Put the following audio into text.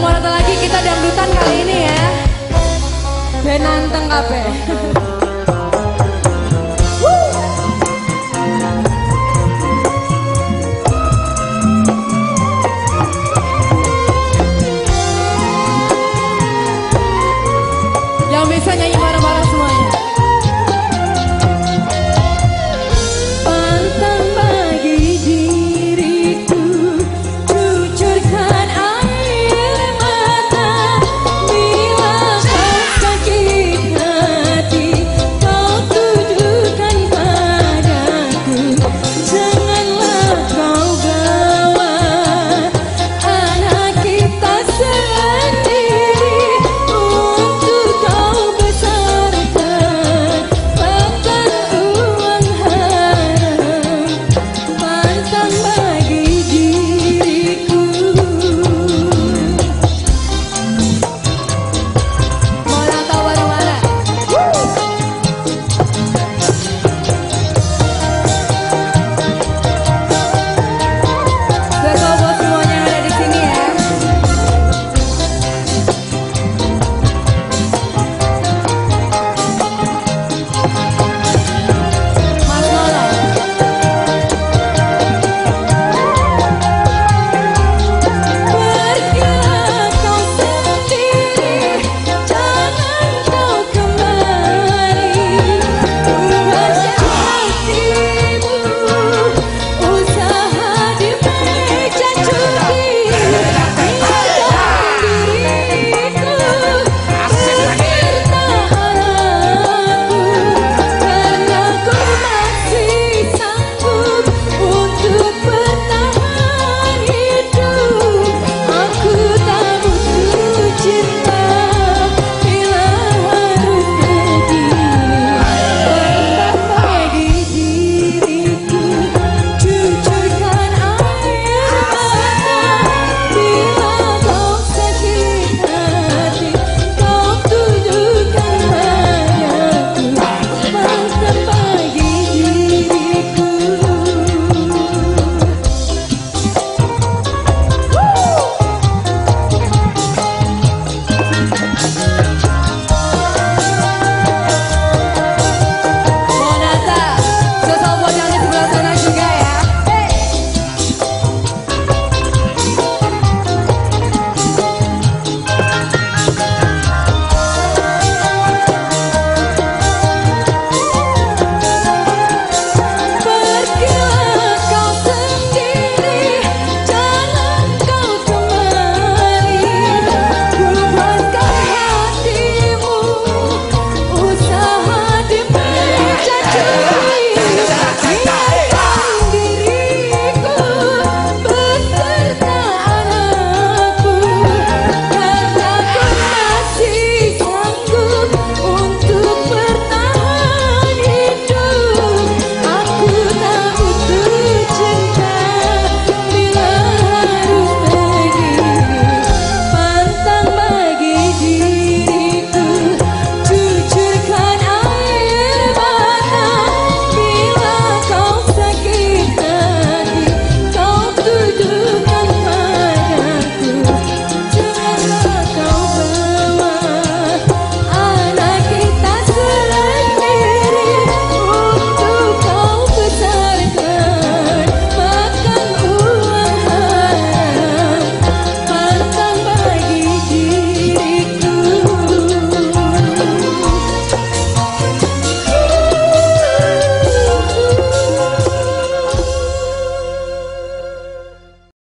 Yang mau nonton lagi kita dangdutan kali ini ya. Benanteng kape. Yang bisa nyanyi bareng-bareng